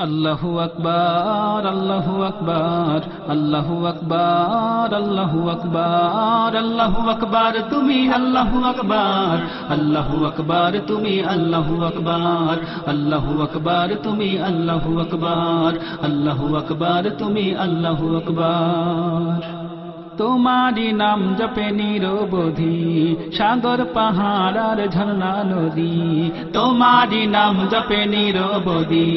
আল্লাহু আকবার আল্লাহু আকবার আল্লাহু আকবার আল্লাহু আকবার আল্লাহু আকবার তুমি আল্লাহু আকবার আল্লাহু আকবার তুমি আল্লাহু আকবার আল্লাহু আকবার তুমি আল্লাহু আকবার আল্লাহু আকবার তুমি আল্লাহু আকবার তোমারি নাম জপে নিরবধি, সাগর পাহাড় আর ঝর্ণা নদী। তোমারি নাম জপে নিরবধি,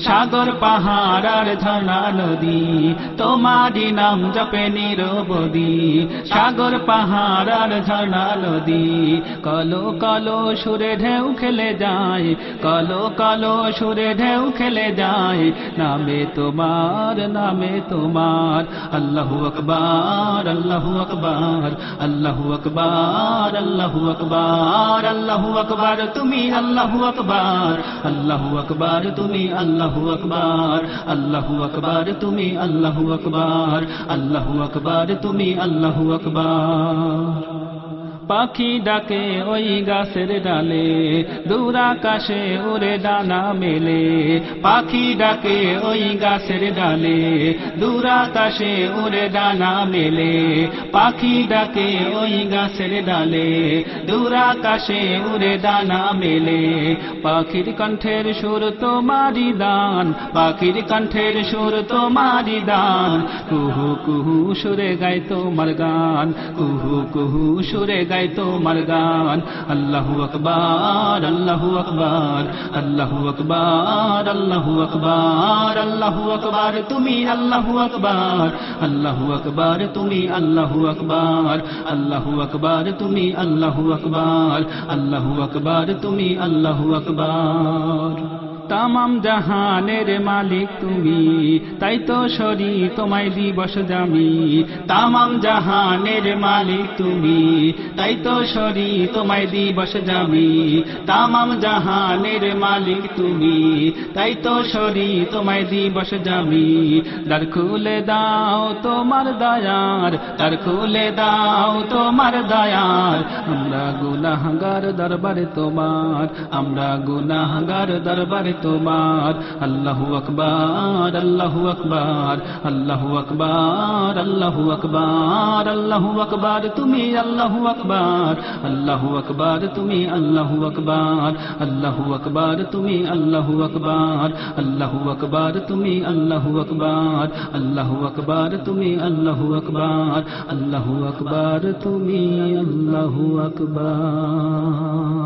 সাগর পাহাড় আর ঝর্ণা নদী। তোমারি নাম জপে নিরবধি, সাগর পাহাড় আর ঝর্ণা নদী। কলো কলো সুরে ঢেউ খেলে যায়, কলো কলো সুরে ঢেউ খেলে যায়। নামে তোমার নামে তোমার, আল্লাহু আকবার। আল্লাহু আকবার আল্লাহু আকবার আল্লাহু আকবার আল্লাহু আকবার তুমি আল্লাহু আকবার আল্লাহু আকবার তুমি আল্লাহু আকবার আল্লাহু আকবার তুমি আল্লাহু আকবার আল্লাহু আকবার তুমি আল্লাহু আকবার পাখি ডাকে ওই গাছের ডালে দূর আকাশে ওরে ডানা মেলে। পাখি ডাকে ওই গাছের ডালে দূর আকাশে ওরে ডানা মেলে। পাখি ডাকে ওই গাছের ডালে দূর আকাশে ওরে ডানা মেলে। পাখির কণ্ঠের সুর তোমারি দান পাখির কণ্ঠের সুর তোমারি দান কুহু কুহু সুরে গাই তোমার গান, কুহু কুহু সুরে গাই তোমার গান আল্লাহু আকবার আল্লাহু আকবার আল্লাহু আকবার আল্লাহু আকবার আল্লাহু আকবার তুমি আল্লাহু আকবার আল্লাহু আকবার তুমি আল্লাহু আকবার আল্লাহু আকবার তুমি আল্লাহু আকবার আল্লাহু আকবার তুমি আল্লাহু আকবার তামাম জাহানের মালিক তুমি। তাই তো সরি, তোমায় দিবস জামি তামাম জাহানের মালিক তুমি। তাই তো সরি, তোমায় দিবস জামি তামাম জাহানের মালিক তুমি। তাই তো সরি, তোমায় দিবস জামি দ্বার খুলে দাও তোমার দয়ার, দ্বার খুলে দাও তোমার দয়ার। আমরা গুনাহগার দরবারে তোমার, আমরা গুনাহগার দরবারে তোমার আল্লাহু আকবার আল্লাহু আকবার আল্লাহু আকবার আল্লাহু আকবার আল্লাহু আকবার তুমি আল্লাহু আকবার আল্লাহু আকবার তুমি আল্লাহু আকবার আল্লাহু আকবার তুমি আল্লাহু আকবার আল্লাহু আকবার তুমি আল্লাহু আকবার আল্লাহু আকবার তুমি আল্লাহু আকবার আল্লাহু আকবার তুমি আল্লাহু আকবার